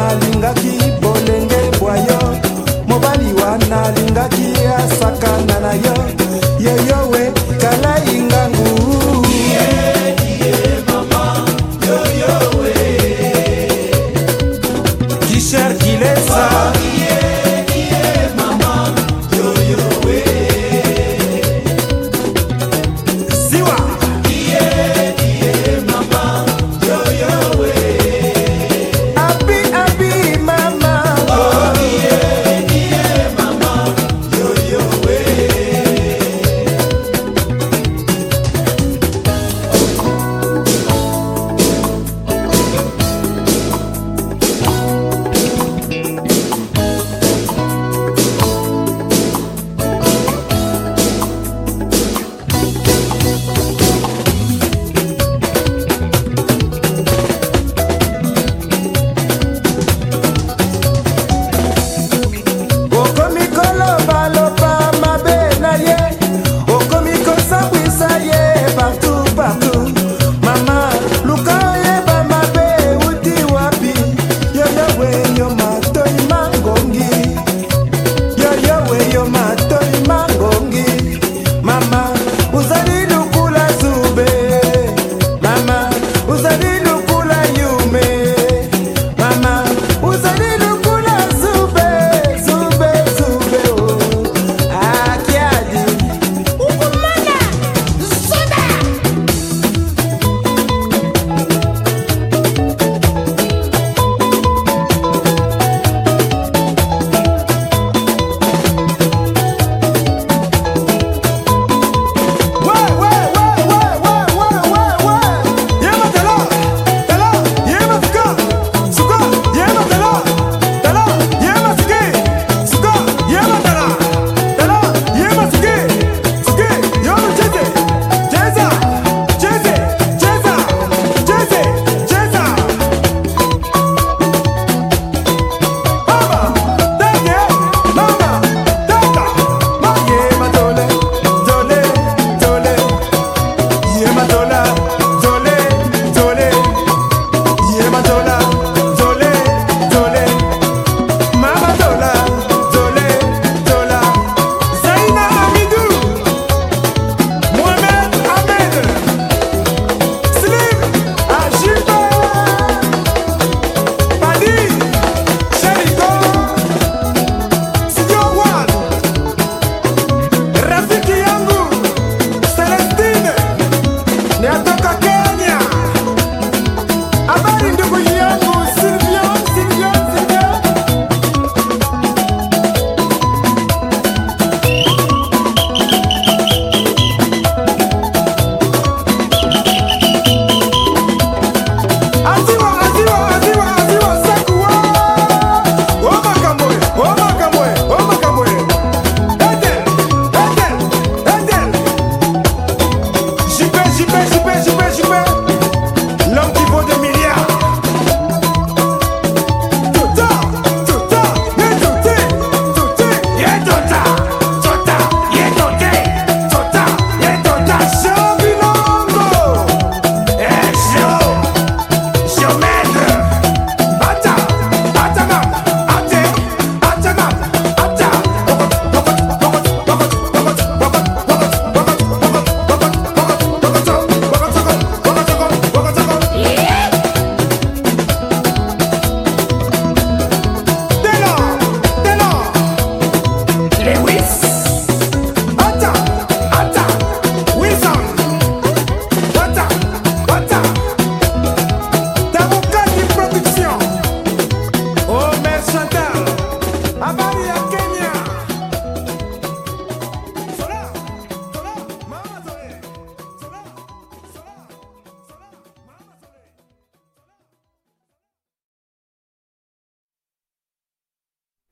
mobali wana alingaki when you're